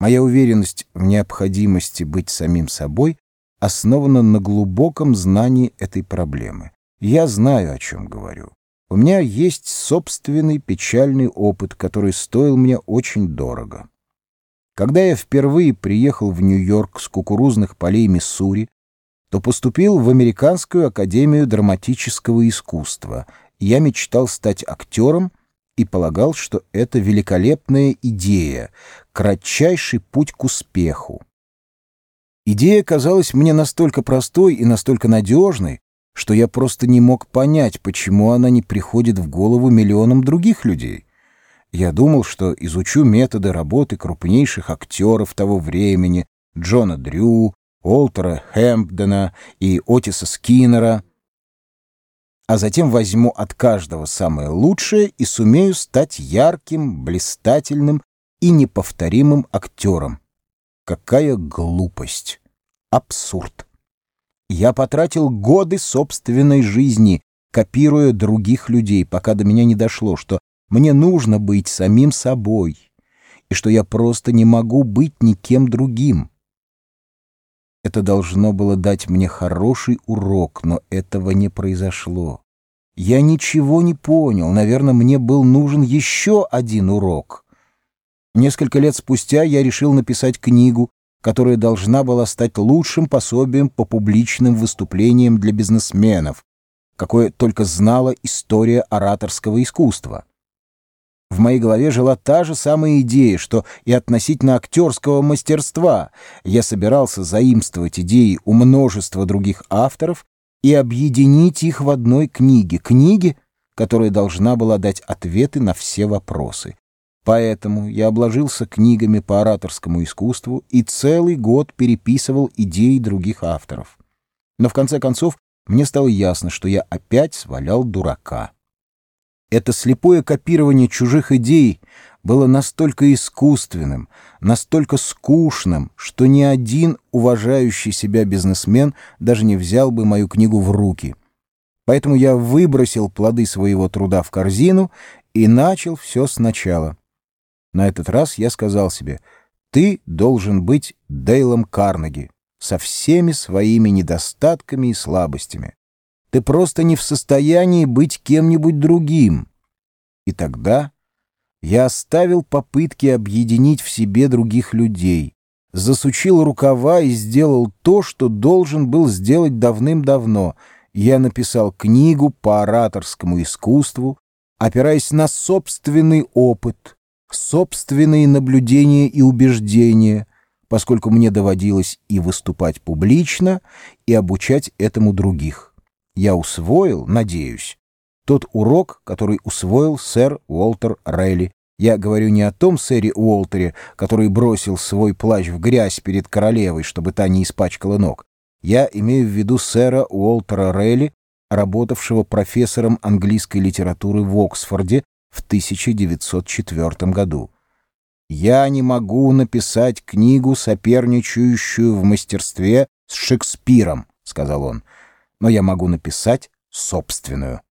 Моя уверенность в необходимости быть самим собой основана на глубоком знании этой проблемы. Я знаю, о чем говорю. У меня есть собственный печальный опыт, который стоил мне очень дорого. Когда я впервые приехал в Нью-Йорк с кукурузных полей Миссури, то поступил в Американскую академию драматического искусства. Я мечтал стать актером и полагал, что это великолепная идея, кратчайший путь к успеху. Идея казалась мне настолько простой и настолько надежной, что я просто не мог понять, почему она не приходит в голову миллионам других людей. Я думал, что изучу методы работы крупнейших актеров того времени, Джона Дрю, Олтера Хэмпдена и Отиса Скиннера — а затем возьму от каждого самое лучшее и сумею стать ярким, блистательным и неповторимым актером. Какая глупость! Абсурд! Я потратил годы собственной жизни, копируя других людей, пока до меня не дошло, что мне нужно быть самим собой, и что я просто не могу быть никем другим. Это должно было дать мне хороший урок, но этого не произошло. Я ничего не понял. Наверное, мне был нужен еще один урок. Несколько лет спустя я решил написать книгу, которая должна была стать лучшим пособием по публичным выступлениям для бизнесменов, какое только знала история ораторского искусства. В моей голове жила та же самая идея, что и относительно актерского мастерства я собирался заимствовать идеи у множества других авторов и объединить их в одной книге, книге, которая должна была дать ответы на все вопросы. Поэтому я обложился книгами по ораторскому искусству и целый год переписывал идеи других авторов. Но в конце концов мне стало ясно, что я опять свалял дурака. Это слепое копирование чужих идей было настолько искусственным, настолько скучным, что ни один уважающий себя бизнесмен даже не взял бы мою книгу в руки. Поэтому я выбросил плоды своего труда в корзину и начал все сначала. На этот раз я сказал себе, ты должен быть Дейлом Карнеги со всеми своими недостатками и слабостями. Ты просто не в состоянии быть кем-нибудь другим. И тогда я оставил попытки объединить в себе других людей, засучил рукава и сделал то, что должен был сделать давным-давно. Я написал книгу по ораторскому искусству, опираясь на собственный опыт, собственные наблюдения и убеждения, поскольку мне доводилось и выступать публично, и обучать этому других. Я усвоил, надеюсь, тот урок, который усвоил сэр Уолтер Рейли. Я говорю не о том сэре Уолтере, который бросил свой плащ в грязь перед королевой, чтобы та не испачкала ног. Я имею в виду сэра Уолтера Рейли, работавшего профессором английской литературы в Оксфорде в 1904 году. «Я не могу написать книгу, соперничающую в мастерстве с Шекспиром», — сказал он, — «но я могу написать собственную».